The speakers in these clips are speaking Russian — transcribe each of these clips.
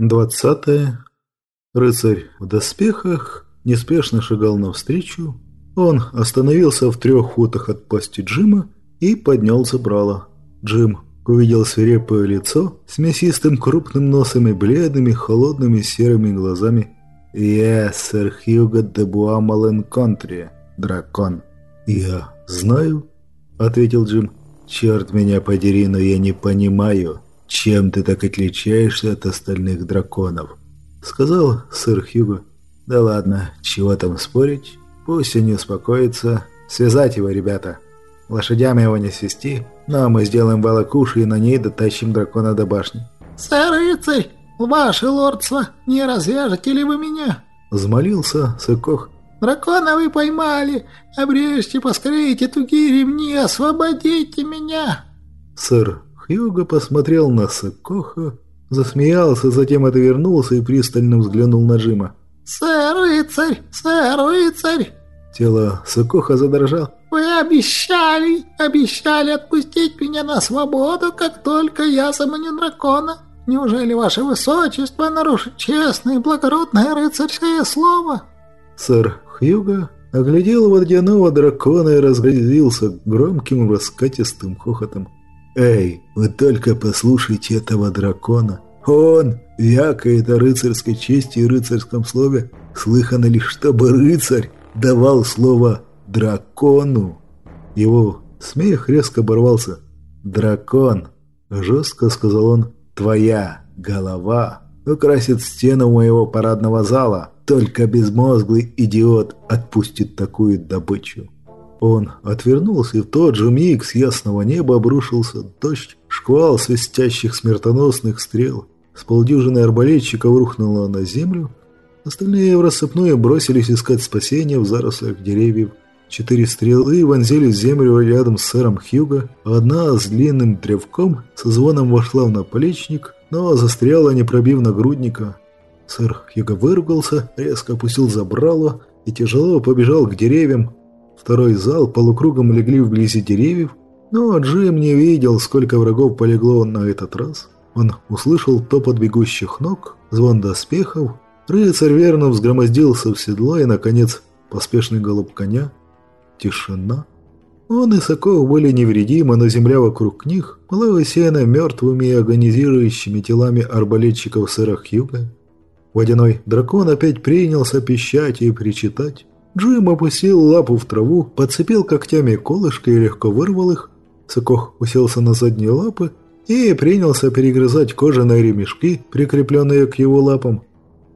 Двадцатое. Рыцарь в доспехах неспешно шагал навстречу. Он остановился в трех футах от пасти Джима и поднял забрало. Джим увидел свирепое лицо с мясистым крупным носом и бледными, холодными серыми глазами. «Я сэр Хьюго де Буамален Контри, дракон». «Я знаю», — ответил Джим. «Черт меня подери, но я не понимаю, чем ты так отличаешься от остальных драконов?» Сказал сэр Хьюго. «Да ладно, чего там спорить? Пусть они успокоятся. Связать его, ребята. Лошадям его не свести, но мы сделаем волокуши и на ней дотащим дракона до башни». «Сэр рыцарь, ваше лордство, не развяжете ли вы меня?» Взмолился Сыкох. «Дракона вы поймали! Обрежьте поскорее эти тугие ремни, освободите меня!» Сэр Хьюго посмотрел на Сыкоха, засмеялся, затем отвернулся и пристально взглянул на Джима. «Сэр рыцарь! Сэр рыцарь!» Тело Сыкоха задрожало. «Вы обещали, обещали отпустить меня на свободу, как только я заманю дракона. Неужели ваше высочество нарушит честное и благородное рыцарское слово?» Сэр Хьюго оглядел водяного дракона и разразился громким раскатистым хохотом. «Эй, вы только послушайте этого дракона! Он вякает о рыцарской чести и рыцарском слове. Слыхано ли, чтобы рыцарь давал слово «дракону»?» Его смех резко оборвался. «Дракон!» – жестко сказал он. «Твоя голова украсит стену моего парадного зала. Только безмозглый идиот отпустит такую добычу». Он отвернулся, и в тот же миг с ясного неба обрушился дождь, шквал свистящих смертоносных стрел. С полдюжины арбалетчиков рухнуло на землю. Остальные в рассыпную бросились искать спасения в зарослях деревьев. Четыре стрелы вонзились в землю рядом с сэром Хьюго, одна с длинным древком со звоном вошла в наплечник, но застряла, не пробив нагрудника. Сэр Хьюго выругался, резко опустил забрало и тяжело побежал к деревьям. Второй зал полукругом легли вблизи деревьев, но Джим не видел, сколько врагов полегло на этот раз. Он услышал топот бегущих ног, звон доспехов. Рыцарь верно взгромоздился в седло и, наконец, поспешный голубь коня Тишина. Он и Сокол были невредимы, но земля вокруг них была усеяна мертвыми и агонизирующими телами арбалетчиков сэра Хьюга. Водяной дракон опять принялся пищать и причитать. Джим опустил лапу в траву, подцепил когтями колышко и легко вырвал их. Сокох уселся на задние лапы и принялся перегрызать кожаные ремешки, прикрепленные к его лапам.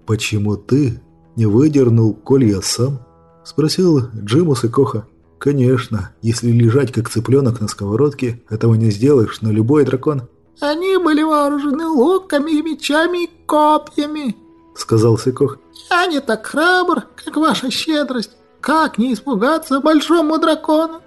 «Почему ты не выдернул колья сам?» – спросил Джиму Сокоха. Конечно, если лежать как цыпленок на сковородке, этого не сделаешь, но любой дракон... «Они были вооружены луками мечами и копьями», — сказал Сыкох. «Я не так храбр, как ваша щедрость. Как не испугаться большому дракону?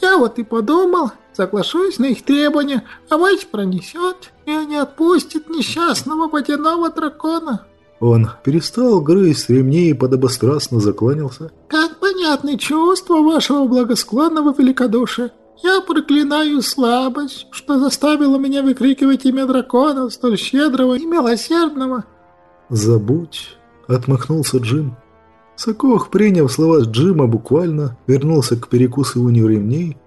Я вот и подумал, соглашусь на их требования, а вось пронесет, и они отпустят несчастного водяного дракона». Он перестал грызть ремни и подобострастно закланялся. «Как понятны чувства вашего благосклонного великодушия. Я проклинаю слабость, что заставила меня выкрикивать имя дракона, столь щедрого и милосердного». «Забудь», — отмахнулся Джим. Сокох, приняв слова Джима, буквально вернулся к перекусыванию ремней.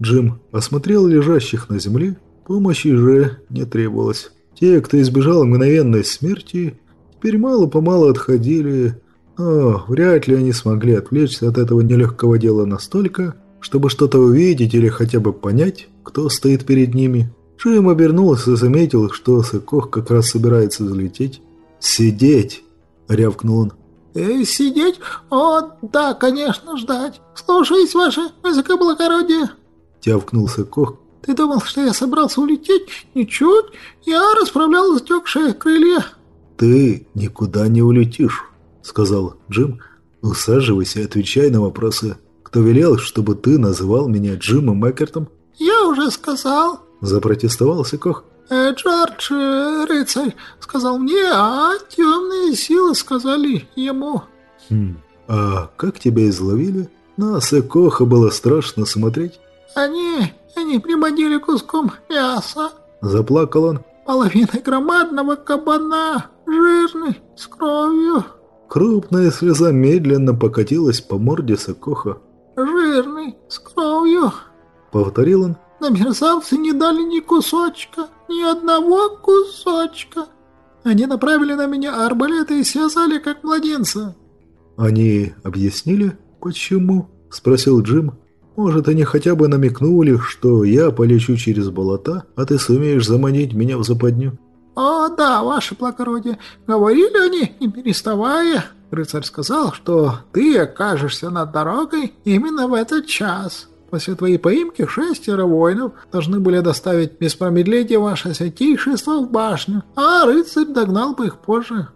Джим осмотрел лежащих на земле, помощи же не требовалось. Те, кто избежал мгновенной смерти, теперь мало-помалу отходили, но вряд ли они смогли отвлечься от этого нелегкого дела настолько, чтобы что-то увидеть или хотя бы понять, кто стоит перед ними. Джим обернулся и заметил, что Сыкох как раз собирается взлететь. «Сидеть!» — рявкнул он. «Э, «Сидеть? О, да, конечно, ждать. Слушаюсь, ваше высокоблагородие!» — тявкнул Сыкох. «Ты думал, что я собрался улететь? Ничуть. Я расправлял затекшие крылья». «Ты никуда не улетишь», — сказал Джим. «Усаживайся и отвечай на вопросы. Кто велел, чтобы ты называл меня Джимом Экертом?» «Я уже сказал», — запротестовал Сикох. Э, «Джордж, э, рыцарь, сказал мне, а темные силы сказали ему». «Хм, а как тебя изловили? На Сикоха было страшно смотреть». «Они, они приманили куском мяса», — заплакал он. «Половиной громадного кабана, Жирный, с кровью». Крупная слеза медленно покатилась по морде Сокоха. «Жирный, с кровью», — повторил он. «На мерзавцы не дали ни кусочка, ни одного кусочка. Они направили на меня арбалеты и связали, как младенца». «Они объяснили, почему?» — спросил Джим. «Может, они хотя бы намекнули, что я полечу через болота, а ты сумеешь заманить меня в западню?» «О, да, ваше благородие, говорили они, не переставая. Рыцарь сказал, что ты окажешься над дорогой именно в этот час. После твоей поимки шестеро воинов должны были доставить без промедления ваше святейшество в башню, а рыцарь догнал бы их позже».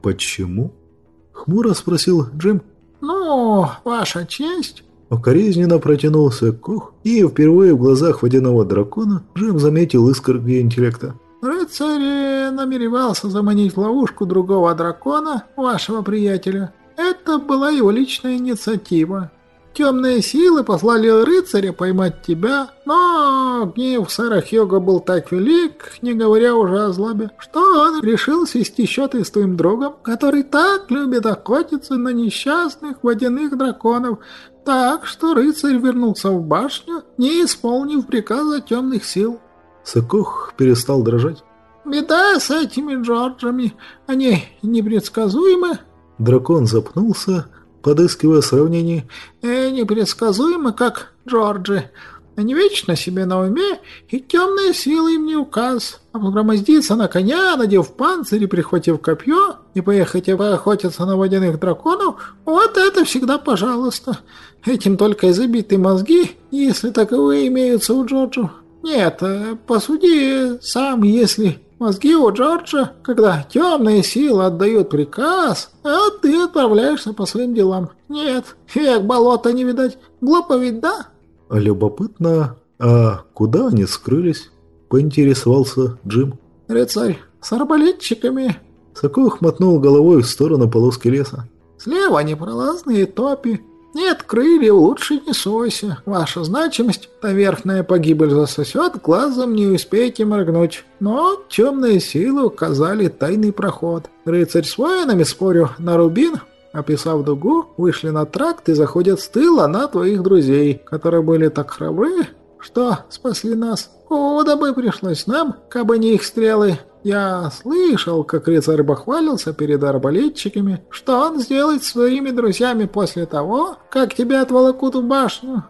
«Почему?» — хмуро спросил Джим. «Ну, ваша честь...» Укоризненно протянулся Кох, и впервые в глазах водяного дракона Джим заметил искорки интеллекта. Рыцарь намеревался заманить в ловушку другого дракона, вашего приятеля. Это была его личная инициатива. Темные силы послали рыцаря поймать тебя, но гнев сэра Хьюга был так велик, не говоря уже о злобе, что он решил свести счеты с твоим другом, который так любит охотиться на несчастных водяных драконов, так что рыцарь вернулся в башню, не исполнив приказа темных сил. Сокох перестал дрожать. «Беда с этими Джорджами. Они непредсказуемы». Дракон запнулся, подыскивая сравнение. «Э, непредсказуемы, как Джорджи. Они вечно себе на уме, и темные силы им не указ. А взгромоздиться на коня, надев панцирь и прихватив копье, и поехать и поохотиться на водяных драконов, вот это всегда пожалуйста. Этим только и забиты мозги, если таковые имеются у Джорджу. «Нет, э, посуди сам, если мозги у Джорджа, когда темные силы отдают приказ, а ты отправляешься по своим делам. Нет, век болота не видать. Глупо ведь, да?» «Любопытно, а куда они скрылись?» – поинтересовался Джим. «Рыцарь, с арбалетчиками». Сокох мотнул головой в сторону полоски леса. «Слева непролазные топи, нет крыльев, лучше не сойся. Ваша значимость, та верхняя погибель засосет, глазом не успеете моргнуть. Но темные силы указали тайный проход. Рыцарь с воинами, спорю, на рубин, описав дугу, вышли на тракт и заходят с тыла на твоих друзей, которые были так храбры, что спасли нас. Куда бы пришлось нам, кабы не их стрелы. Я слышал, как рыцарь бахвалился перед арбалетчиками, что он сделает своими друзьями после того, как тебя отволокут в башню.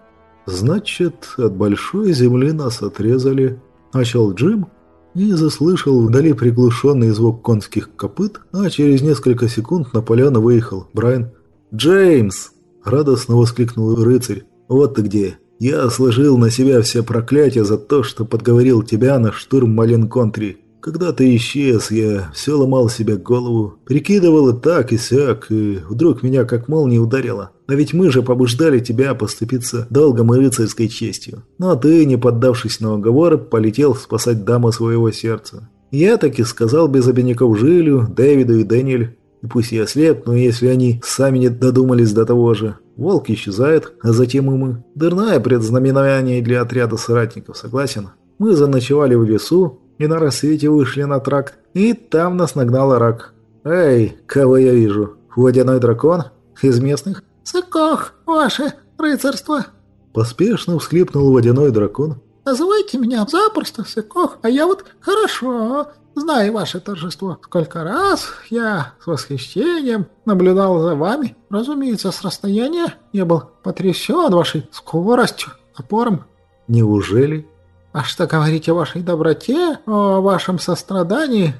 Значит, от большой земли нас отрезали. Начал Джим и заслышал вдали приглушенный звук конских копыт, а через несколько секунд на поляну выехал Брайан. «Джеймс!» – радостно воскликнул рыцарь. «Вот ты где! Я сложил на себя все проклятия за то, что подговорил тебя на штурм Малин-Контри. Когда ты исчез, я все ломал себе голову, прикидывал и так, и сяк, и вдруг меня как молния ударило. Но ведь мы же побуждали тебя поступиться долгом и рыцарской честью. Но ты, не поддавшись на уговор, полетел спасать даму своего сердца. Я так и сказал без обиняков Жилю, Дэвиду и Дэниэль. И пусть я слеп, но если они сами не додумались до того же. Волк исчезает, а затем и мы. Дурное предзнаменование для отряда соратников, согласен? Мы заночевали в лесу, и на рассвете вышли на тракт, и там нас нагнал рак. «Эй, кого я вижу? Водяной дракон? Из местных?» «Сыкох, ваше рыцарство!» Поспешно всхлипнул водяной дракон. «Называйте меня запросто, Сыкох, а я вот хорошо знаю ваше торжество. Сколько раз я с восхищением наблюдал за вами. Разумеется, с расстояния я был потрясен вашей скоростью, напором». «Неужели?» А что говорить о вашей доброте, о вашем сострадании?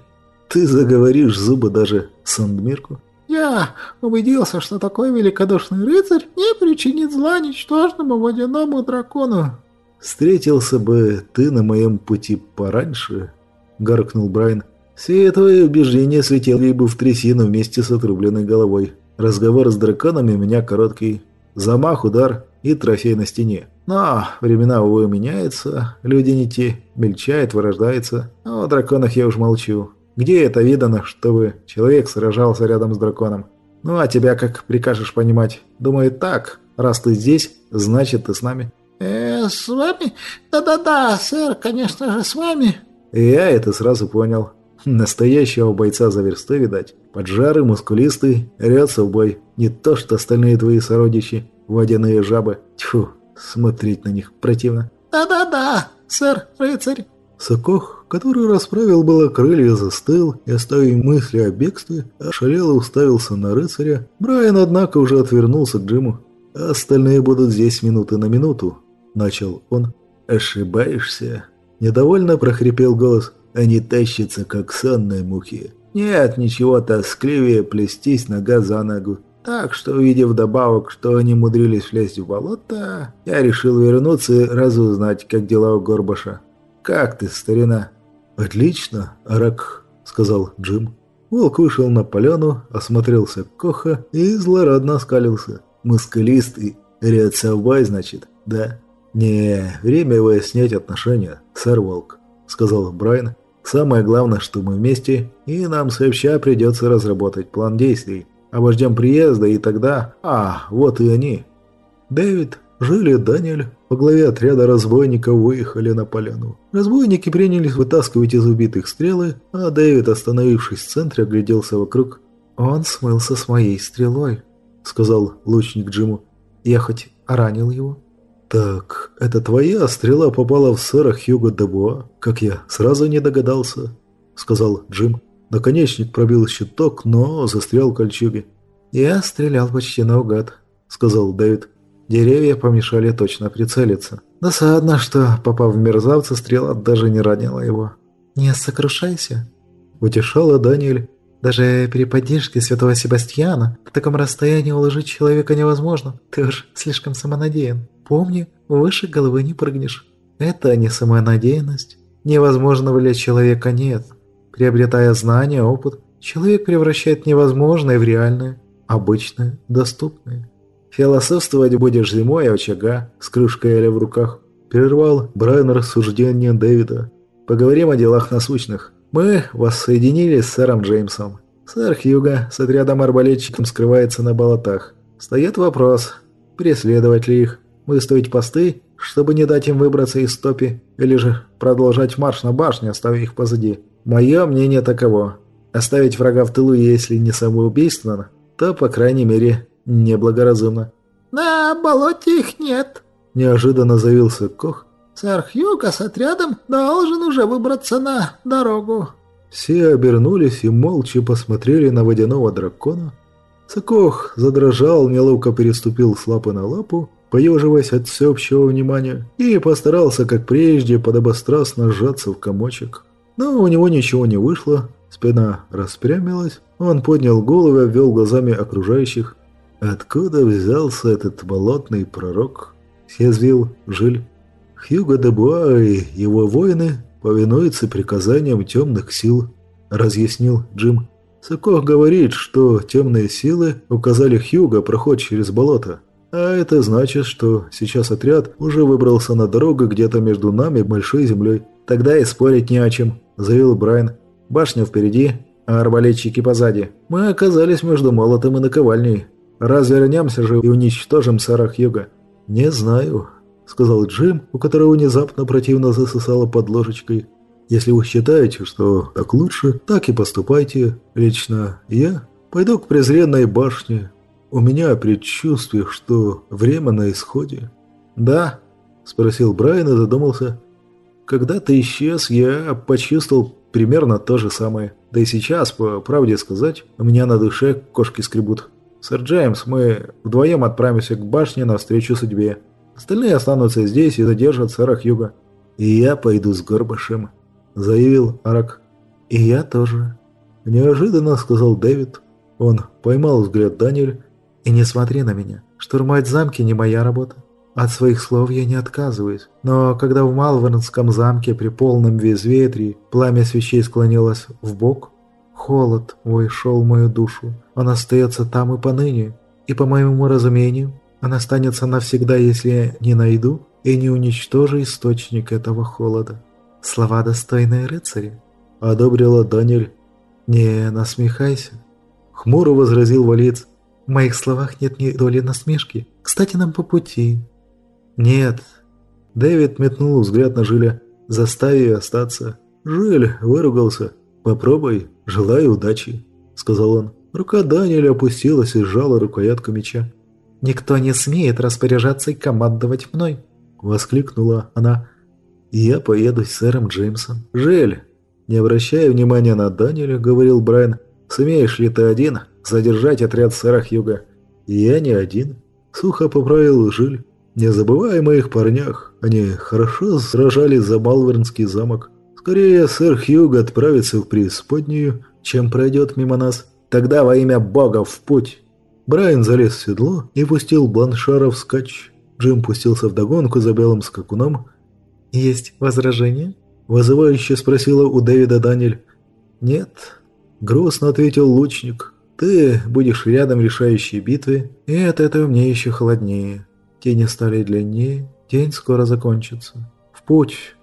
Ты заговоришь зубы даже Сандмирку? Я убедился, что такой великодушный рыцарь не причинит зла ничтожному водяному дракону. Встретился бы ты на моем пути пораньше, гаркнул Брайан. Все твои убеждения слетели бы в трясину вместе с отрубленной головой. Разговор с драконами у меня короткий. Замах, удар и трофей на стене. Но времена, увы, меняются, люди не те, мельчает, вырождается. О драконах я уж молчу. Где это видано, чтобы человек сражался рядом с драконом? Ну, а тебя как прикажешь понимать? Думаю, так. Раз ты здесь, значит, ты с нами. Э, с вами? Да-да-да, сэр, конечно же, с вами. Я это сразу понял. Настоящего бойца за верстой, видать. Поджарый, мускулистый, рется в бой. Не то, что остальные твои сородичи, водяные жабы. Тьфу, смотреть на них противно. «Да-да-да, сэр, рыцарь!» Сокох, который расправил было крылья, застыл и, оставив мысли о бегстве, ошалело уставился на рыцаря. Брайан, однако, уже отвернулся к Джиму. «Остальные будут здесь минуты на минуту», — начал он. «Ошибаешься?» Недовольно прохрипел голос. «Они тащатся, как сонные мухи. Нет ничего тоскливее плестись нога за ногу. Так что, увидев добавок, что они мудрились влезть в болото, я решил вернуться и разузнать, как дела у Горбаша. Как ты, старина?» «Отлично, Арак», — сказал Джим. Волк вышел на поляну, осмотрелся Коха и злорадно оскалился. «Мускулистый, рецовой, значит, да?» «Не, время выяснять отношения, сэр Волк», — сказал Брайан. «Самое главное, что мы вместе, и нам сообща придется разработать план действий. Обождем приезда, и тогда... А, вот и они». Дэвид, Жиль и Даниэль по главе отряда разбойников выехали на поляну. Разбойники принялись вытаскивать из убитых стрелы, а Дэвид, остановившись в центре, огляделся вокруг. «Он смылся с моей стрелой», — сказал лучник Джиму. «Я хоть ранил его?» «Так, это твоя стрела попала в сэра Хьюго Дебуа, как я сразу не догадался», — сказал Джим. Наконечник пробил щиток, но застрял в кольчуге. «Я стрелял почти наугад», — сказал Дэвид. Деревья помешали точно прицелиться. Досадно, что, попав в мерзавца, стрела даже не ранила его. «Не сокрушайся», — утешала Даниэль. «Даже при поддержке святого Себастьяна в таком расстоянии уложить человека невозможно. Ты уж слишком самонадеян». Помни, выше головы не прыгнешь. Это не самонадеянность. Невозможного для человека нет. Приобретая знания, опыт, человек превращает невозможное в реальное, обычное, доступное. Философствовать будешь зимой очага с кружкой Эля в руках. Прервал Брайан рассуждение Дэвида. Поговорим о делах насущных. Мы воссоединились с сэром Джеймсом. Сэр Хьюга с отрядом арбалетчиков скрывается на болотах. Стоит вопрос, преследовать ли их выставить посты, чтобы не дать им выбраться из топи, или же продолжать марш на башню, оставив их позади. Мое мнение таково. Оставить врага в тылу, если не самоубийственно, то, по крайней мере, неблагоразумно. «На болоте их нет», – неожиданно заявился Кох. «Сэр Хьюга с отрядом должен уже выбраться на дорогу». Все обернулись и молча посмотрели на водяного дракона. Сокох задрожал, неловко переступил с лапы на лапу, поеживаясь от всеобщего внимания, и постарался, как прежде, подобострастно сжаться в комочек. Но у него ничего не вышло, спина распрямилась, он поднял голову и обвел глазами окружающих. Откуда взялся этот болотный пророк? Съязвил Жиль. Хьюго де Буа и его воины повинуются приказаниям темных сил, разъяснил Джим. Сокох говорит, что темные силы указали Хьюго проход через болото. А это значит, что сейчас отряд уже выбрался на дорогу где-то между нами и Большой Землей. Тогда и спорить не о чем, заявил Брайан. Башня впереди, а арбалетчики позади. Мы оказались между молотом и наковальней. Развернемся же и уничтожим сэра Хьюга. Не знаю, сказал Джим, у которого внезапно противно засосало под ложечкой. Если вы считаете, что так лучше, так и поступайте. Лично я пойду к презренной башне, у меня предчувствие, что время на исходе. «Да?» – спросил Брайан и задумался. «Когда ты исчез, я почувствовал примерно то же самое. Да и сейчас, по правде сказать, у меня на душе кошки скребут. Сэр Джеймс, мы вдвоем отправимся к башне навстречу судьбе. Остальные останутся здесь и задержат сэра Хьюга. И я пойду с Горбашем», – заявил Арак. «И я тоже», – неожиданно сказал Дэвид. Он поймал взгляд Даниэль и не смотри на меня. Штурмовать замки не моя работа. От своих слов я не отказываюсь. Но когда в Малвернском замке при полном безветрии пламя свечей склонилось в бок, холод вошел в мою душу. Он остается там и поныне. И по моему разумению, он останется навсегда, если не найду и не уничтожу источник этого холода. Слова достойные рыцаря. Одобрила Даниэль. Не насмехайся. Хмуро возразил Валец. В моих словах нет ни доли насмешки. Кстати, нам по пути». «Нет». Дэвид метнул взгляд на Жиля, заставив остаться. Жиль выругался. «Попробуй, желаю удачи», — сказал он. Рука Даниэля опустилась и сжала рукоятку меча. «Никто не смеет распоряжаться и командовать мной», — воскликнула она. «Я поеду с сэром Джеймсом. Жель!» Не обращая внимания на Даниэля, говорил Брайан. «Сумеешь ли ты один задержать отряд сэра Хьюга?» «Я не один», — сухо поправил Жиль. «Не забывай о моих парнях. Они хорошо сражались за Малвернский замок. Скорее, сэр Хьюг отправится в преисподнюю, чем пройдет мимо нас. Тогда во имя бога в путь!» Брайан залез в седло и пустил Бланшара в скач. Джим пустился в догонку за белым скакуном. «Есть возражения?» – вызывающе спросила у Дэвида Даниэль. «Нет», – грустно ответил лучник. «Ты будешь рядом решающей битвы, и от этого мне еще холоднее. Тени стали длиннее, день скоро закончится. В путь!»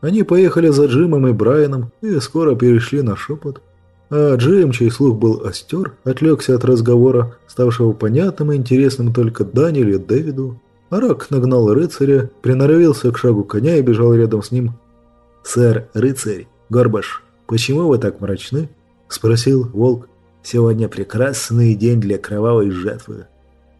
Они поехали за Джимом и Брайаном и скоро перешли на шепот. А Джим, чей слух был остер, отвлекся от разговора, ставшего понятным и интересным только Даниэлю и Дэвиду. Арак нагнал рыцаря, приноровился к шагу коня и бежал рядом с ним. «Сэр, рыцарь, Горбаш, почему вы так мрачны?» – спросил волк. «Сегодня прекрасный день для кровавой жатвы.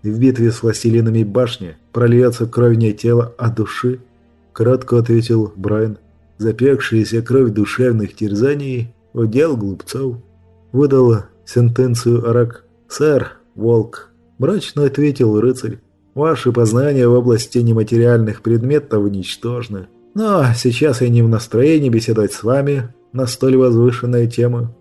В битве с властелинами башни прольется кровь не тела, а души», – кратко ответил Брайан запекшаяся кровь душевных терзаний, удел глупцов. Выдала сентенцию Арак. «Сэр, волк», – мрачно ответил рыцарь, – «ваши познания в области нематериальных предметов ничтожны. Но сейчас я не в настроении беседовать с вами на столь возвышенные темы».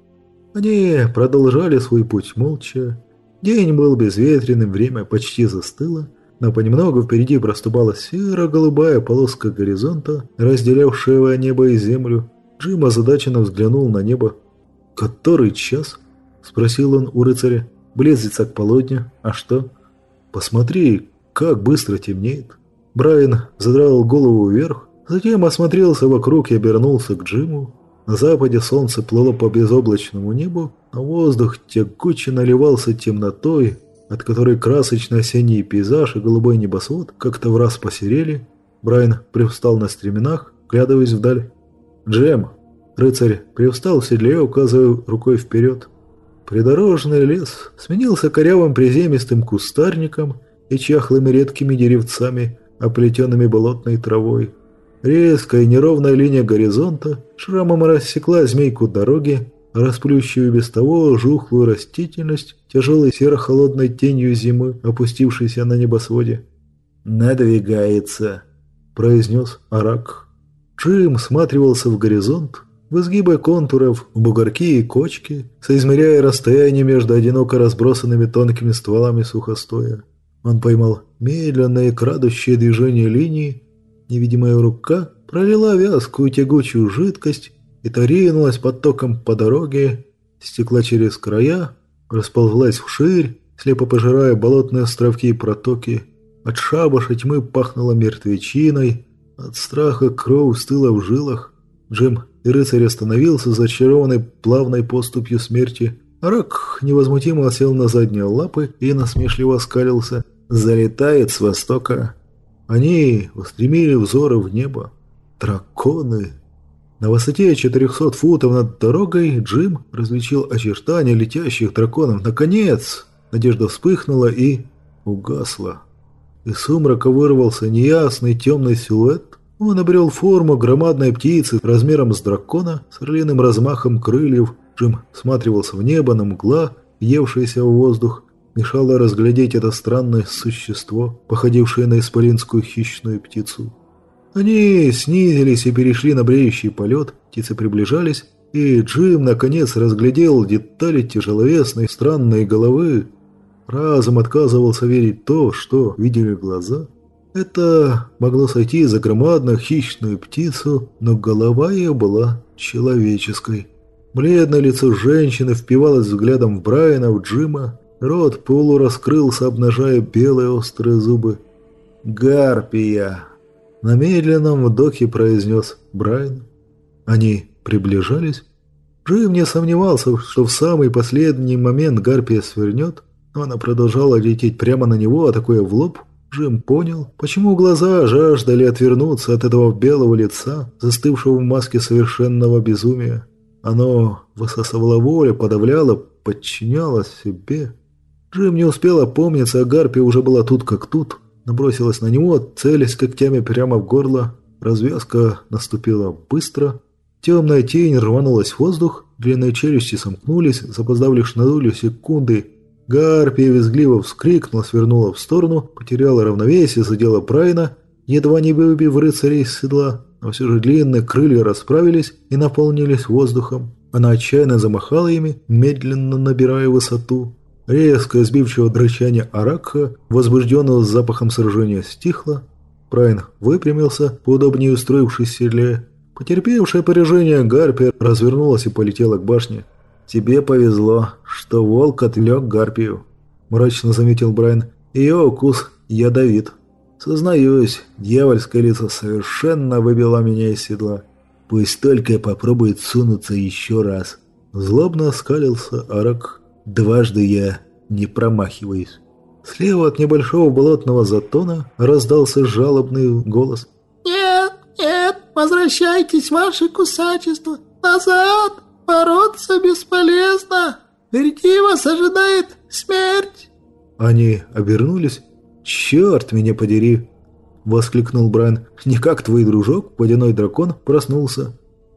Они продолжали свой путь молча. День был безветренным, время почти застыло – но понемногу впереди проступала серо-голубая полоска горизонта, разделявшая небо и землю. Джим озадаченно взглянул на небо. «Который час?» – спросил он у рыцаря. «Близится к полудню. А что?» «Посмотри, как быстро темнеет». Брайан задрал голову вверх, затем осмотрелся вокруг и обернулся к Джиму. На западе солнце плыло по безоблачному небу, а воздух тягуче наливался темнотой, от которой красочный осенний пейзаж и голубой небосвод как-то в раз посерели. Брайан привстал на стременах, глядываясь вдаль. «Джем!» Рыцарь привстал в седле, указывая рукой вперед. Придорожный лес сменился корявым приземистым кустарником и чахлыми редкими деревцами, оплетенными болотной травой. Резкая неровная линия горизонта шрамом рассекла змейку дороги, расплющивая без того жухлую растительность тяжелой серо-холодной тенью зимы, опустившейся на небосводе. «Надвигается», — произнес Арак. Джим сматривался в горизонт, в изгибы контуров, в бугорки и кочки, соизмеряя расстояние между одиноко разбросанными тонкими стволами сухостоя. Он поймал медленное крадущее движение линии, невидимая рука пролила вязкую тягучую жидкость и та потоком по дороге, стекла через края, расползлась вширь, слепо пожирая болотные островки и протоки. От шабаша тьмы пахнуло мертвечиной, от страха кровь стыла в жилах. Джим и рыцарь остановился, зачарованный плавной поступью смерти. Рак невозмутимо сел на задние лапы и насмешливо скалился. «Залетает с востока». Они устремили взоры в небо. «Драконы!» На высоте 400 футов над дорогой Джим различил очертания летящих драконов. Наконец! Надежда вспыхнула и угасла. Из сумрака вырвался неясный темный силуэт. Он обрел форму громадной птицы размером с дракона, с орлиным размахом крыльев. Джим всматривался в небо, на мгла, въевшаяся в воздух. Мешало разглядеть это странное существо, походившее на исполинскую хищную птицу. Они снизились и перешли на бреющий полет, птицы приближались, и Джим наконец разглядел детали тяжеловесной странной головы. Разум отказывался верить то, что видели глаза. Это могло сойти за громадную хищную птицу, но голова ее была человеческой. Бледное лицо женщины впивалось взглядом в Брайана, в Джима. Рот полураскрылся, обнажая белые острые зубы. «Гарпия!» На медленном вдохе произнес Брайан. Они приближались. Джим не сомневался, что в самый последний момент Гарпия свернет, но она продолжала лететь прямо на него, атакуя в лоб. Джим понял, почему глаза жаждали отвернуться от этого белого лица, застывшего в маске совершенного безумия. Оно высасывало волю, подавляло, подчиняло себе. Джим не успел опомниться, а Гарпия уже была тут как тут. Набросилась на него, целясь когтями прямо в горло. Развязка наступила быстро. Темная тень рванулась в воздух, длинные челюсти сомкнулись, запоздав лишь на долю секунды. Гарпия визгливо вскрикнула, свернула в сторону, потеряла равновесие, задела Прайна, едва не выбив рыцаря из седла, но все же длинные крылья расправились и наполнились воздухом. Она отчаянно замахала ими, медленно набирая высоту. Резкое сбивчивое дрычание Аракха, возбужденного запахом сражения, стихло. Прайн выпрямился, поудобнее устроившись в седле. Потерпевшее поражение Гарпия развернулась и полетела к башне. «Тебе повезло, что волк отвлек Гарпию», – мрачно заметил Брайан. «Ее укус ядовит». Сознаюсь, дьявольское лицо совершенно выбило меня из седла. Пусть только попробует сунуться еще раз. Злобно оскалился Арак. Дважды я не промахиваюсь. Слева от небольшого болотного затона раздался жалобный голос. «Нет, нет, возвращайтесь, ваше кусачество! Назад! Бороться бесполезно! Впереди вас ожидает смерть!» Они обернулись «Черт меня подери!» – воскликнул Брайан. «Не как твой дружок, водяной дракон, проснулся».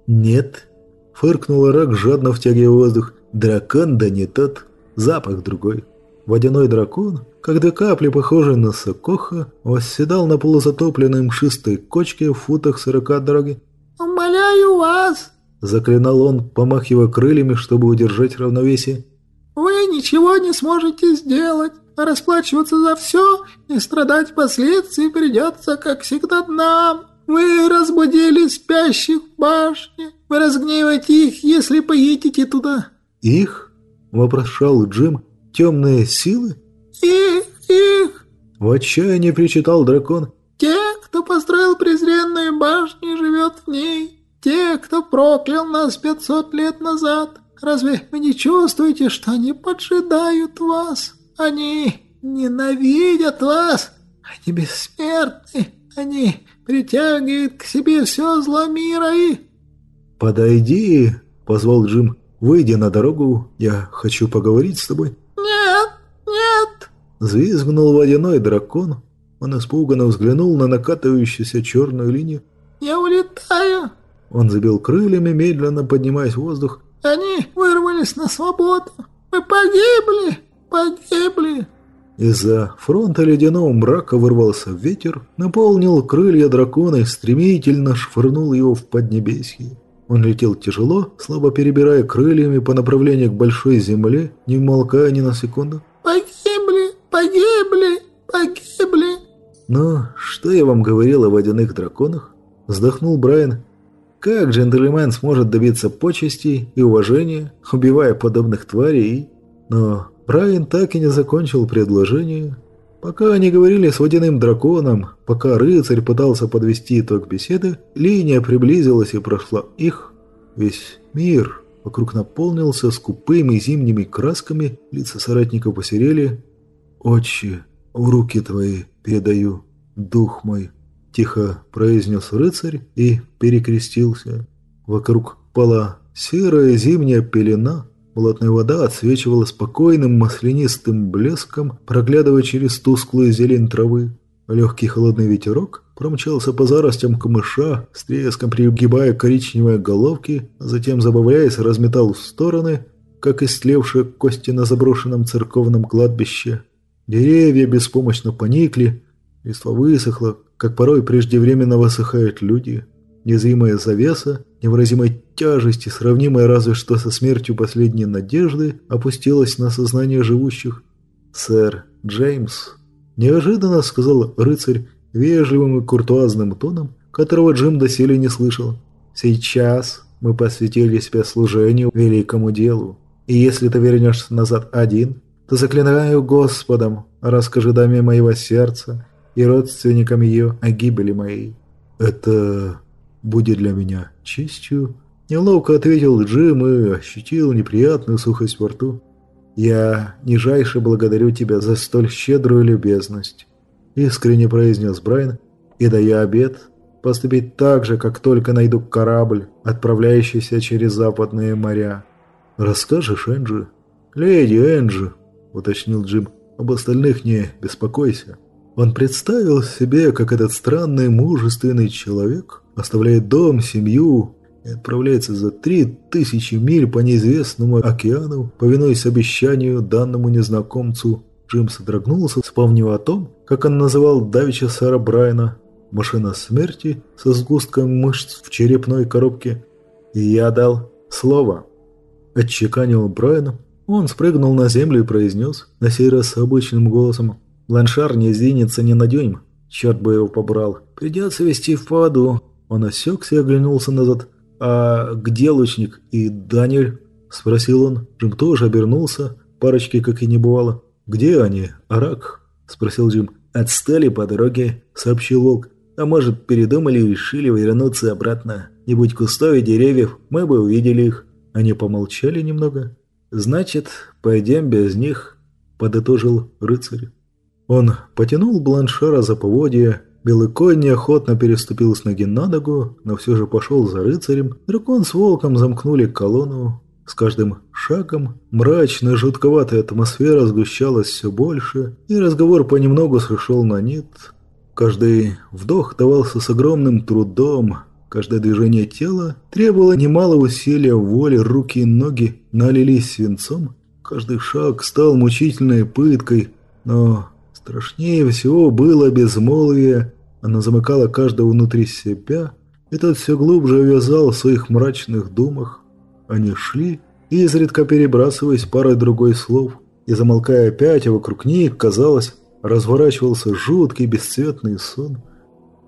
«Нет», – фыркнул Рак, жадно втягивая воздух. «Дракон да не тот, запах другой». Водяной дракон, как две капли, похожие на сокоха, восседал на полузатопленной мшистой кочке в футах сорока дороги. «Умоляю вас!» – заклинал он, помахивая крыльями, чтобы удержать равновесие. «Вы ничего не сможете сделать а расплачиваться за все и страдать последствий придется, как всегда, нам. Вы разбудили спящих в башне. Вы разгневаете их, если поедете туда». «Их?» – вопрошал Джим. «Темные силы?» «Их, их!» – в отчаянии причитал дракон. «Те, кто построил презренную башню и живет в ней. Те, кто проклял нас пятьсот лет назад. Разве вы не чувствуете, что они поджидают вас?» Они ненавидят вас. Они бессмертны. Они притягивают к себе все зло мира и...» «Подойди», — позвал Джим. «Выйди на дорогу. Я хочу поговорить с тобой». «Нет, нет!» — взвизгнул водяной дракон. Он испуганно взглянул на накатывающуюся черную линию. «Я улетаю!» Он забил крыльями, медленно поднимаясь в воздух. «Они вырвались на свободу! Мы погибли!» погибли!» Из-за фронта ледяного мрака вырвался ветер, наполнил крылья дракона и стремительно швырнул его в поднебесье. Он летел тяжело, слабо перебирая крыльями по направлению к большой земле, не умолкая ни на секунду. «Погибли! Погибли! Погибли!» «Ну, что я вам говорил о водяных драконах?» Вздохнул Брайан. «Как джентльмен сможет добиться почести и уважения, убивая подобных тварей Но Брайан так и не закончил предложение. Пока они говорили с водяным драконом, пока рыцарь пытался подвести итог беседы, линия приблизилась и прошла их. Весь мир вокруг наполнился скупыми зимними красками, лица соратников посерели. «Отче, в руки твои передаю, дух мой», – тихо произнес рыцарь и перекрестился. Вокруг пала серая зимняя пелена – Болотная вода отсвечивала спокойным маслянистым блеском, проглядывая через тусклую зелень травы. Легкий холодный ветерок промчался по заростям камыша, с треском пригибая коричневые головки, а затем, забавляясь, разметал в стороны, как истлевшие кости на заброшенном церковном кладбище. Деревья беспомощно поникли, листва высохла, как порой преждевременно высыхают люди. Незримая завеса невыразимой тяжести, сравнимая разве что со смертью последней надежды, опустилась на сознание живущих. «Сэр Джеймс», – неожиданно сказал рыцарь вежливым и куртуазным тоном, которого Джим доселе не слышал. «Сейчас мы посвятили себя служению великому делу, и если ты вернешься назад один, то заклинаю Господом, расскажи даме моего сердца и родственникам ее о гибели моей». «Это будет для меня честью», – неловко ответил Джим и ощутил неприятную сухость во рту. «Я нижайше благодарю тебя за столь щедрую любезность», – искренне произнес Брайан, – «и даю обед поступить так же, как только найду корабль, отправляющийся через западные моря. Расскажешь, Энджи? Леди Энджи, уточнил Джим. Об остальных не беспокойся. Он представил себе, как этот странный, мужественный человек оставляет дом, семью и отправляется за три тысячи миль по неизвестному океану, повинуясь обещанию данному незнакомцу. Джим содрогнулся, вспомнив о том, как он называл давича Сара Брайана «машина смерти» со сгустком мышц в черепной коробке. И я дал слово. Отчеканил Брайана. Он спрыгнул на землю и произнес, на сей раз обычным голосом, «Ланшар не сдвинется ни на дюйм. Черт бы его побрал. Придется вести в поводу». Он осекся и оглянулся назад. «А где лучник и Даниэль?» – спросил он. Джим тоже обернулся. Парочки, как и не бывало. «Где они, Арак?» – спросил Джим. «Отстали по дороге», – сообщил Волк. «А может, передумали и решили вернуться обратно. Не будь кустов и деревьев, мы бы увидели их». Они помолчали немного. «Значит, пойдем без них», – подытожил рыцарь. Он потянул Бланшара за поводья. Белый неохотно переступил с ноги на ногу, но все же пошел за рыцарем. Дракон с волком замкнули колонну. С каждым шагом мрачная, жутковатая атмосфера сгущалась все больше, и разговор понемногу сошел на нет. Каждый вдох давался с огромным трудом, каждое движение тела требовало немало усилия воли, руки и ноги налились свинцом. Каждый шаг стал мучительной пыткой, но страшнее всего было безмолвие. Оно замыкало каждого внутри себя, и тот все глубже вязал в своих мрачных думах. Они шли, изредка перебрасываясь парой другой слов, и замолкая опять, вокруг них, казалось, разворачивался жуткий бесцветный сон.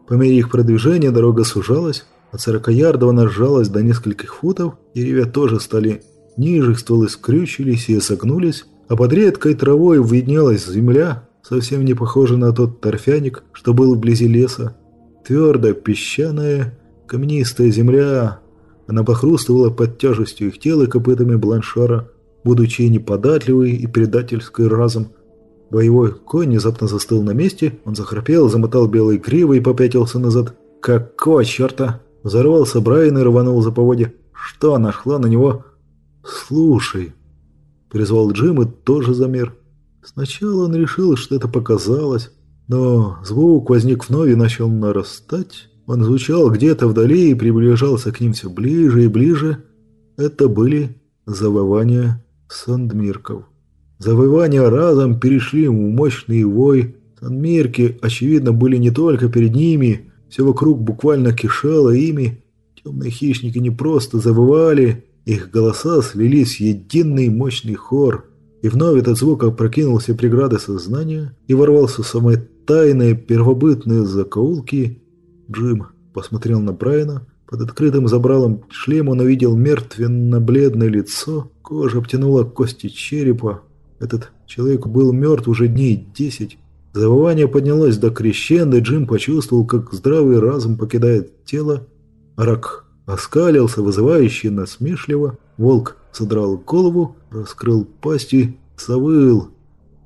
По мере их продвижения дорога сужалась, от сорока ярдов она сжалась до нескольких футов, деревья тоже стали ниже, стволы скрючились и согнулись, а под редкой травой виднелась земля, совсем не похожая на тот торфяник, что был вблизи леса. Твердая, песчаная, каменистая земля, она похрустывала под тяжестью их тела копытами бланшара, будучи неподатливой и предательской разом. Боевой конь внезапно застыл на месте, он захрапел, замотал белой гривой и попятился назад. «Какого черта?» Взорвался Брайан и рванул за поводья. «Что нашло на него?» «Слушай», — призвал Джим и тоже замер. Сначала он решил, что это показалось, но звук возник вновь и начал нарастать. Он звучал где-то вдали и приближался к ним все ближе и ближе. Это были завывания сандмирков. Завывания разом перешли в мощный вой. Сандмирки, очевидно, были не только перед ними, все вокруг буквально кишело ими. Темные хищники не просто завывали, их голоса слились в единый мощный хор. И вновь этот звук опрокинул все преграды сознания и ворвался в самые тайные первобытные закоулки Джим посмотрел на Брайана. Под открытым забралом шлема он увидел мертвенно-бледное лицо. Кожа обтянула кости черепа. Этот человек был мертв уже дней десять. Завывание поднялось до крещенда, Джим почувствовал, как здравый разум покидает тело. Рак оскалился, вызывающе насмешливо. Волк содрал голову, раскрыл пасть и завыл.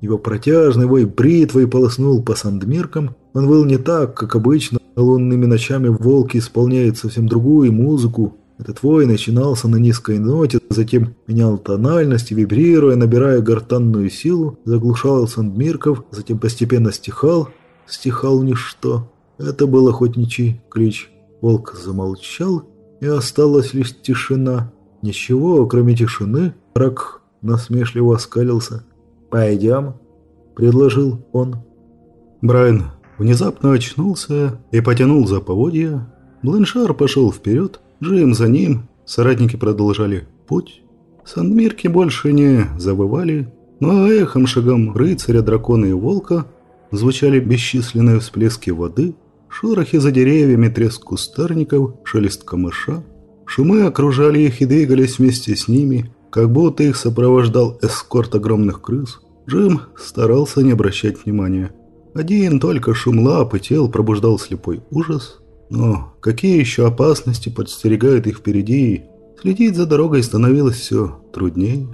Его протяжный вой бритвой полоснул по сандмеркам. Он выл не так, как обычно, Лунными ночами волки исполняют совсем другую музыку. Этот вой начинался на низкой ноте, затем менял тональность, вибрируя, набирая гортанную силу, заглушал сандмирков, затем постепенно стихал, стихал ничто. Это был охотничий клич. Волк замолчал, и осталась лишь тишина. Ничего, кроме тишины, рак насмешливо оскалился. «Пойдем», — предложил он. Брайан внезапно очнулся и потянул за поводья. Бланшар пошел вперед, Джим за ним, соратники продолжали путь. Сандмирки больше не забывали, но эхом шагом рыцаря, дракона и волка звучали бесчисленные всплески воды, шорохи за деревьями, треск кустарников, шелест камыша. Шумы окружали их и двигались вместе с ними, как будто их сопровождал эскорт огромных крыс. Джим старался не обращать внимания. Один только шум лап и тел пробуждал слепой ужас. Но какие еще опасности подстерегают их впереди? Следить за дорогой становилось все труднее.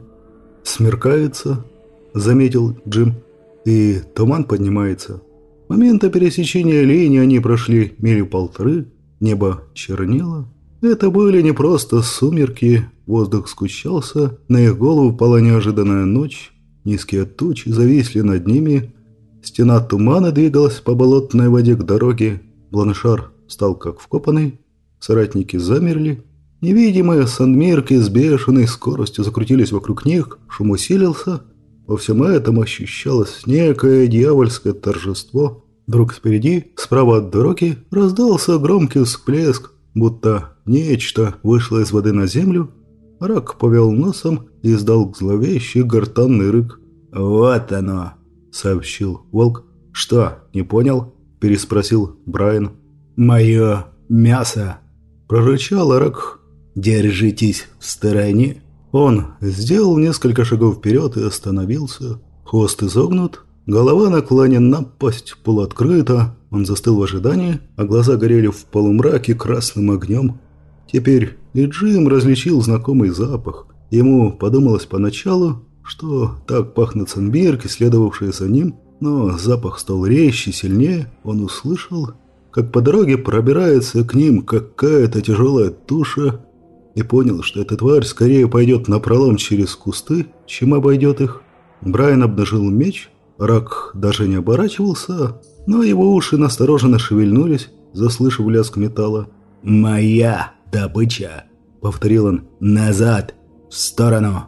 «Смеркается», — заметил Джим, — «и туман поднимается». Момента пересечения линии они прошли милю полторы. небо чернело. Это были не просто сумерки, воздух скучался, на их голову пала неожиданная ночь, низкие тучи зависли над ними, стена тумана двигалась по болотной воде к дороге, Бланшар стал как вкопанный, соратники замерли, невидимые сандмирки с бешеной скоростью закрутились вокруг них, шум усилился, во всем этом ощущалось некое дьявольское торжество – Вдруг спереди, справа от дороги, раздался громкий всплеск, будто нечто вышло из воды на землю. Рак повел носом и издал зловещий гортанный рык. «Вот оно!» — сообщил волк. «Что, не понял?» — переспросил Брайан. «Мое мясо!» — прорычал Рак. «Держитесь в стороне!» Он сделал несколько шагов вперед и остановился. Хвост изогнут, Голова наклонена, пасть полуоткрыта, он застыл в ожидании, а глаза горели в полумраке красным огнем. Теперь и Джим различил знакомый запах. Ему подумалось поначалу, что так пахнет Санберг, следовавшие за ним, но запах стал резче, сильнее, он услышал, как по дороге пробирается к ним какая-то тяжелая туша, и понял, что эта тварь скорее пойдет напролом через кусты, чем обойдет их. Брайан обнажил меч Рак даже не оборачивался, но его уши настороженно шевельнулись, заслышав лязг металла. «Моя добыча!» — повторил он. «Назад! В сторону!»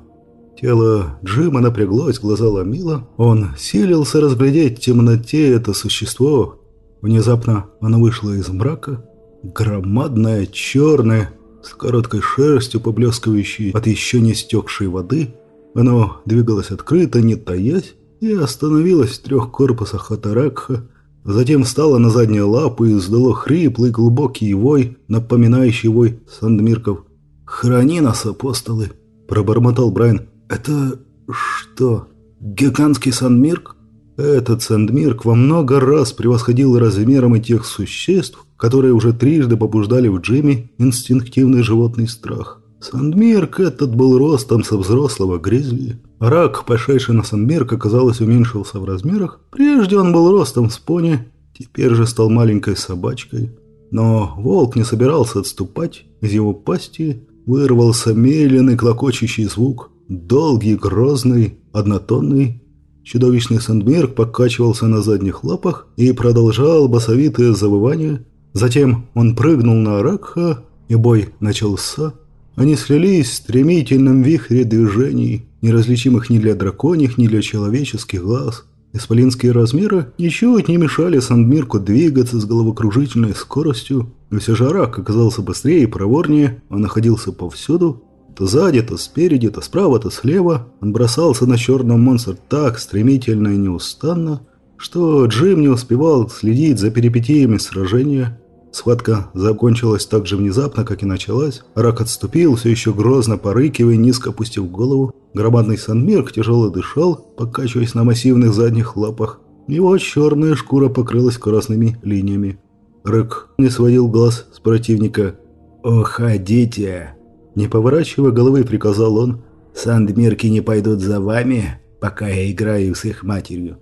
Тело Джима напряглось, глаза ломило. Он силился разглядеть в темноте это существо. Внезапно оно вышло из мрака. Громадное, черное, с короткой шерстью, поблескивающей от еще не стекшей воды. Оно двигалось открыто, не таясь и остановилась в трех корпусах Атаракха, затем встала на задние лапы и издало хриплый глубокий вой, напоминающий вой сандмирков. «Храни нас, апостолы!» – пробормотал Брайан. «Это что, гигантский сандмирк?» Этот сандмирк во много раз превосходил размером и тех существ, которые уже трижды побуждали в Джимми инстинктивный животный страх. Сандмирк этот был ростом со взрослого гризли. Рак, пошедший на Сандмирк, оказалось, уменьшился в размерах. Прежде он был ростом с пони, теперь же стал маленькой собачкой. Но волк не собирался отступать. Из его пасти вырвался медленный клокочущий звук. Долгий, грозный, однотонный. Чудовищный Сандмирк покачивался на задних лапах и продолжал басовитое завывание. Затем он прыгнул на Ракха, и бой начался. Они слились в стремительном вихре движений, неразличимых ни для драконьих, ни для человеческих глаз. Исполинские размеры ничуть не мешали Сандмирку двигаться с головокружительной скоростью, но все же Арак оказался быстрее и проворнее, он находился повсюду, то сзади, то спереди, то справа, то слева. Он бросался на черный монстр так стремительно и неустанно, что Джим не успевал следить за перипетиями сражения. Схватка закончилась так же внезапно, как и началась. Рак отступил, все еще грозно порыкивая, низко опустив голову. Громадный Санмирк тяжело дышал, покачиваясь на массивных задних лапах. Его черная шкура покрылась красными линиями. Рэк не сводил глаз с противника. «Уходите!» Не поворачивая головы, приказал он. «Сандмирки не пойдут за вами, пока я играю с их матерью.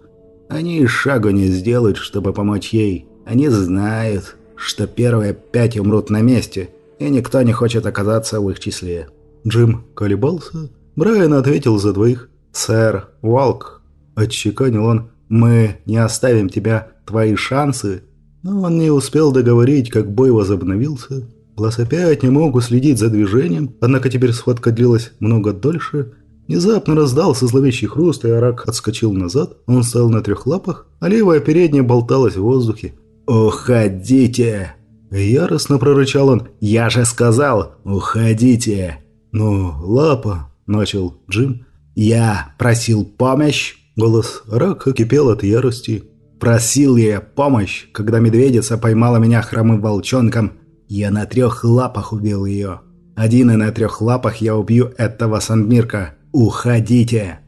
Они шагу не сделают, чтобы помочь ей. Они знают, что первые пять умрут на месте, и никто не хочет оказаться в их числе». Джим колебался. Брайан ответил за двоих. «Сэр, Волк», — отчеканил он, — «мы не оставим тебя, твои шансы». Но он не успел договорить, как бой возобновился. Глаз опять не мог уследить за движением, однако теперь схватка длилась много дольше. Внезапно раздался зловещий хруст, и Арак отскочил назад. Он стоял на трех лапах, а левая передняя болталась в воздухе. «Уходите!» Яростно прорычал он. «Я же сказал, уходите!» «Ну, лапа!» – начал Джим. «Я просил помощь!» Голос рака кипел от ярости. «Просил я помощь, когда медведица поймала меня хромым волчонком. Я на трех лапах убил ее. Один и на трех лапах я убью этого Сандмирка. Уходите!»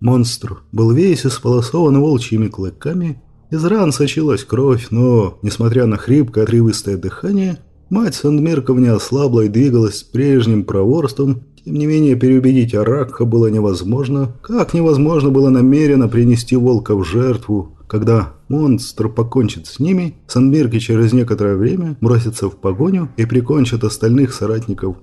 Монстр был весь исполосован волчьими клыками из ран сочилась кровь, но, несмотря на хрипкое отрывистое дыхание, мать Сандмирков не ослабла и двигалась с прежним проворством. Тем не менее, переубедить Аракха было невозможно, как невозможно было намеренно принести волка в жертву. Когда монстр покончит с ними, Сандберги через некоторое время бросится в погоню и прикончит остальных соратников.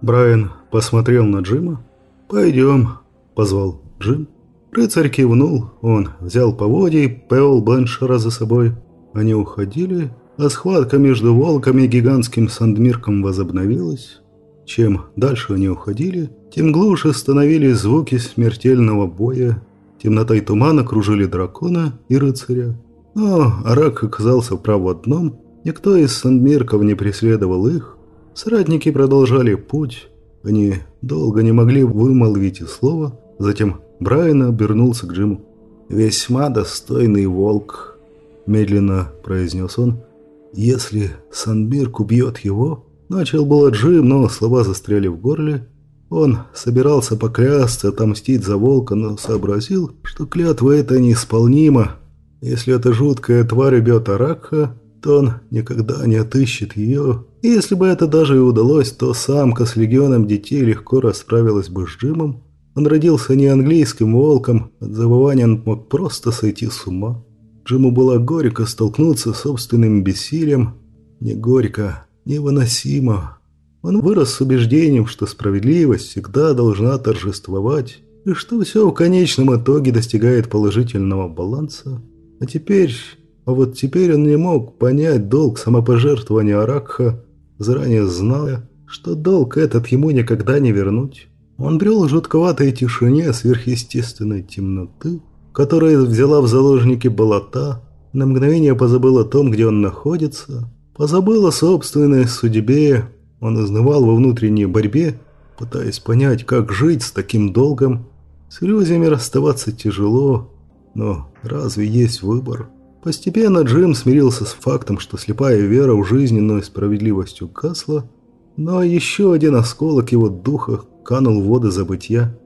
Брайан посмотрел на Джима. «Пойдем», – позвал Джим. Рыцарь кивнул, он взял поводья и повел Бланшера за собой. Они уходили, а схватка между волками и гигантским Сандмирком возобновилась. Чем дальше они уходили, тем глуше становились звуки смертельного боя Темнота и туман окружили дракона и рыцаря. Но Арак оказался прав в одном. Никто из сандмирков не преследовал их. Соратники продолжали путь. Они долго не могли вымолвить и слова. Затем Брайан обернулся к Джиму. «Весьма достойный волк», – медленно произнес он. «Если Сандбирк убьет его...» Начал было Джим, но слова застряли в горле. Он собирался поклясться, отомстить за волка, но сообразил, что клятва эта неисполнима. Если эта жуткая тварь убьет Аракха, то он никогда не отыщет ее. И если бы это даже и удалось, то самка с легионом детей легко расправилась бы с Джимом. Он родился не английским волком, от забывания он мог просто сойти с ума. Джиму было горько столкнуться с собственным бессилием. Не горько, невыносимо. Он вырос с убеждением, что справедливость всегда должна торжествовать, и что все в конечном итоге достигает положительного баланса. А теперь... А вот теперь он не мог понять долг самопожертвования Аракха, заранее зная, что долг этот ему никогда не вернуть. Он брел в жутковатой тишине сверхъестественной темноты, которая взяла в заложники болота, на мгновение позабыл о том, где он находится, позабыл о собственной судьбе, он изнывал во внутренней борьбе, пытаясь понять, как жить с таким долгом. С иллюзиями расставаться тяжело, но разве есть выбор? Постепенно Джим смирился с фактом, что слепая вера в жизненную справедливость угасла, но еще один осколок его духа канул в воды забытья.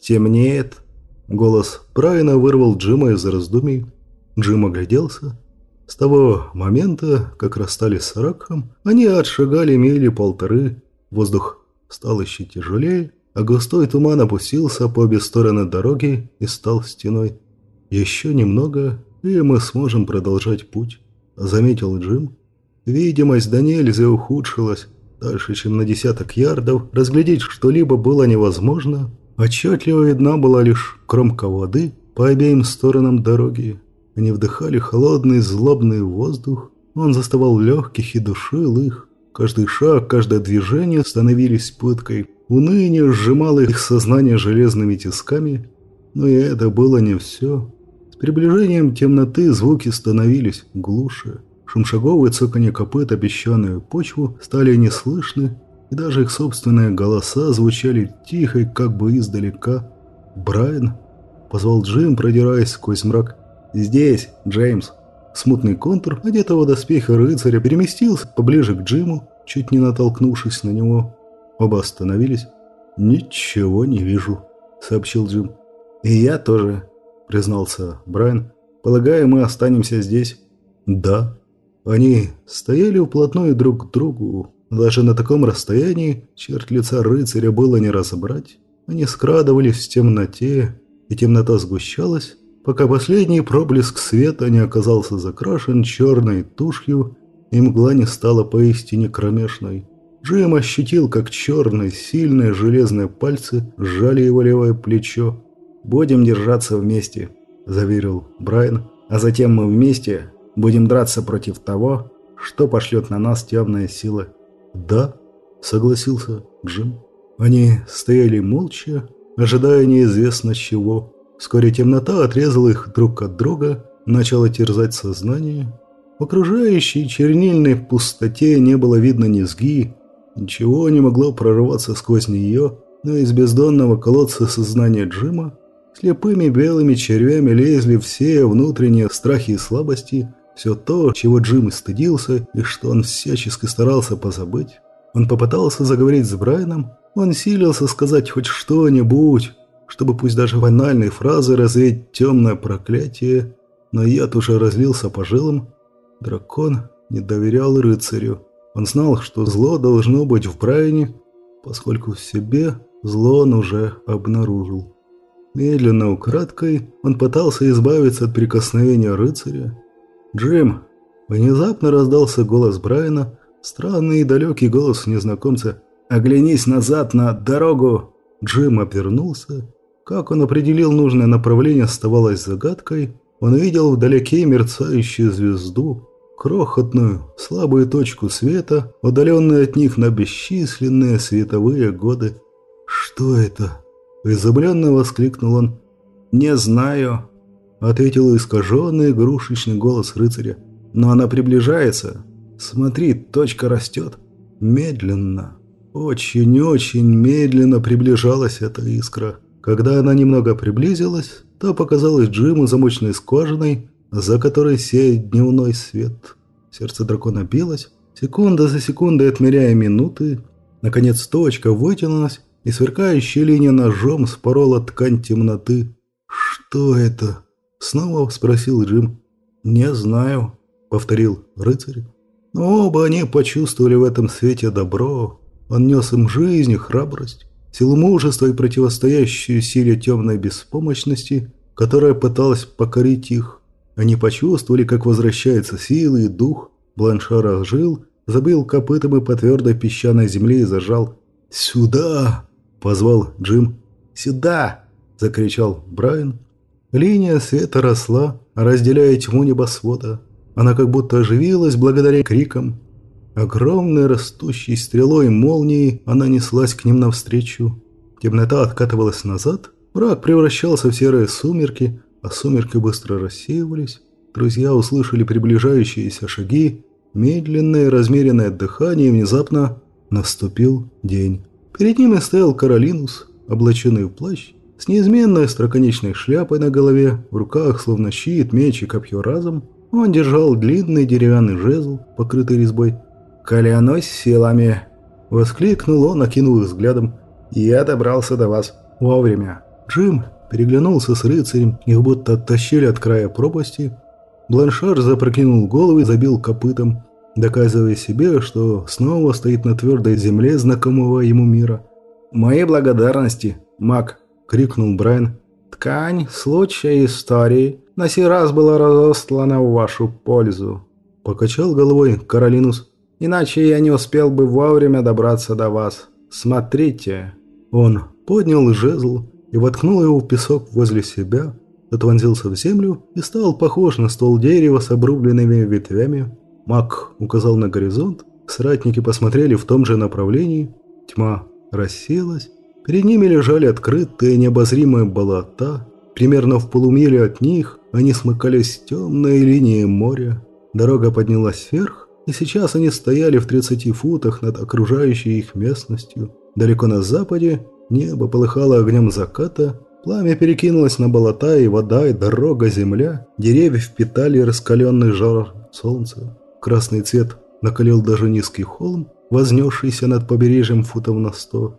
«Темнеет!» Голос Брайана вырвал Джима из раздумий. Джим огляделся. С того момента, как расстались с Ракхом, они отшагали мили полторы. Воздух стал еще тяжелее, а густой туман опустился по обе стороны дороги и стал стеной. «Еще немного, и мы сможем продолжать путь», — заметил Джим. Видимость до ухудшилась. Дальше, чем на десяток ярдов, разглядеть что-либо было невозможно. Отчетливо видна была лишь кромка воды по обеим сторонам дороги. Они вдыхали холодный, злобный воздух. Он заставал легких и душил их. Каждый шаг, каждое движение становились пыткой. Уныние сжимало их сознание железными тисками. Но и это было не все. С приближением темноты звуки становились глуше. Шум цоканье копыт, обещанную почву, стали неслышны, и даже их собственные голоса звучали тихо и как бы издалека. «Брайан?» – позвал Джим, продираясь сквозь мрак. «Здесь, Джеймс». Смутный контур, одетого доспеха рыцаря, переместился поближе к Джиму, чуть не натолкнувшись на него. Оба остановились. «Ничего не вижу», — сообщил Джим. «И я тоже», — признался Брайан. «Полагаю, мы останемся здесь». «Да». Они стояли вплотную друг к другу. Даже на таком расстоянии черт лица рыцаря было не разобрать. Они скрадывались в темноте, и темнота сгущалась, пока последний проблеск света не оказался закрашен черной тушью, и мгла не стала поистине кромешной. Джим ощутил, как черные, сильные железные пальцы сжали его левое плечо. «Будем держаться вместе», – заверил Брайан. «А затем мы вместе будем драться против того, что пошлет на нас темная сила». «Да», – согласился Джим. Они стояли молча, ожидая неизвестно чего. Вскоре темнота отрезала их друг от друга, начала терзать сознание. В окружающей чернильной пустоте не было видно низги, ничего не могло прорваться сквозь нее, но из бездонного колодца сознания Джима слепыми белыми червями лезли все внутренние страхи и слабости, все то, чего Джим и стыдился, и что он всячески старался позабыть. Он попытался заговорить с Брайаном, он силился сказать хоть что-нибудь, чтобы пусть даже банальной фразы развеять темное проклятие, но яд уже разлился по жилам. Дракон не доверял рыцарю. Он знал, что зло должно быть в Брайане, поскольку в себе зло он уже обнаружил. Медленно, украдкой, он пытался избавиться от прикосновения рыцаря. «Джим!» Внезапно раздался голос Брайана, странный и далекий голос незнакомца. «Оглянись назад на дорогу!» Джим обернулся. Как он определил нужное направление, оставалось загадкой. Он видел вдалеке мерцающую звезду, крохотную, слабую точку света, удаленную от них на бесчисленные световые годы. «Что это?» – изумленно воскликнул он. «Не знаю», – ответил искаженный игрушечный голос рыцаря. «Но она приближается. Смотри, точка растет. Медленно, очень-очень медленно приближалась эта искра. Когда она немного приблизилась, то показалась Джиму замочной скважиной, за которой сеет дневной свет. Сердце дракона билось, секунда за секундой отмеряя минуты. Наконец точка вытянулась, и сверкающая линия ножом спорола ткань темноты. «Что это?» – снова спросил Джим. «Не знаю», – повторил рыцарь. Но оба они почувствовали в этом свете добро. Он нес им жизнь и храбрость, силу мужества и противостоящую силе темной беспомощности, которая пыталась покорить их. Они почувствовали, как возвращается сила и дух. Бланшар ожил, забил копытом и по твердой песчаной земле и зажал. «Сюда!» – позвал Джим. «Сюда!» – закричал Брайан. Линия света росла, разделяя тьму небосвода. Она как будто оживилась благодаря крикам. Огромной растущей стрелой молнии она неслась к ним навстречу. Темнота откатывалась назад, мрак превращался в серые сумерки, а сумерки быстро рассеивались. Друзья услышали приближающиеся шаги, медленное размеренное дыхание, и внезапно наступил день. Перед ними стоял Каролинус, облаченный в плащ, с неизменной остроконечной шляпой на голове, в руках словно щит, меч и копье разом. Он держал длинный деревянный жезл, покрытый резьбой. «Клянусь силами!» – воскликнул он, окинув взглядом. «Я добрался до вас вовремя». Джим переглянулся с рыцарем, их будто оттащили от края пропасти. Бланшар запрокинул голову и забил копытом, доказывая себе, что снова стоит на твердой земле знакомого ему мира. «Мои благодарности, маг!» – крикнул Брайан. «Ткань, случай истории на сей раз была разослана в вашу пользу», – покачал головой Каролинус. «Иначе я не успел бы вовремя добраться до вас. Смотрите!» Он поднял жезл, и воткнул его в песок возле себя. Тот вонзился в землю и стал похож на ствол дерева с обрубленными ветвями. Мак указал на горизонт, соратники посмотрели в том же направлении. Тьма рассеялась. Перед ними лежали открытые необозримые болота. Примерно в полумиле от них они смыкались темной линией моря. Дорога поднялась вверх, и сейчас они стояли в 30 футах над окружающей их местностью. Далеко на западе Небо полыхало огнем заката, пламя перекинулось на болота и вода, и дорога, земля. Деревья впитали раскаленный жар солнца. Красный цвет накалил даже низкий холм, вознесшийся над побережьем футов на сто.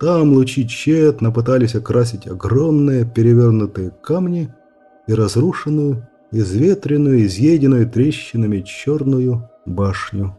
Там лучи тщетно пытались окрасить огромные перевернутые камни и разрушенную, изветренную, изъеденную трещинами черную башню.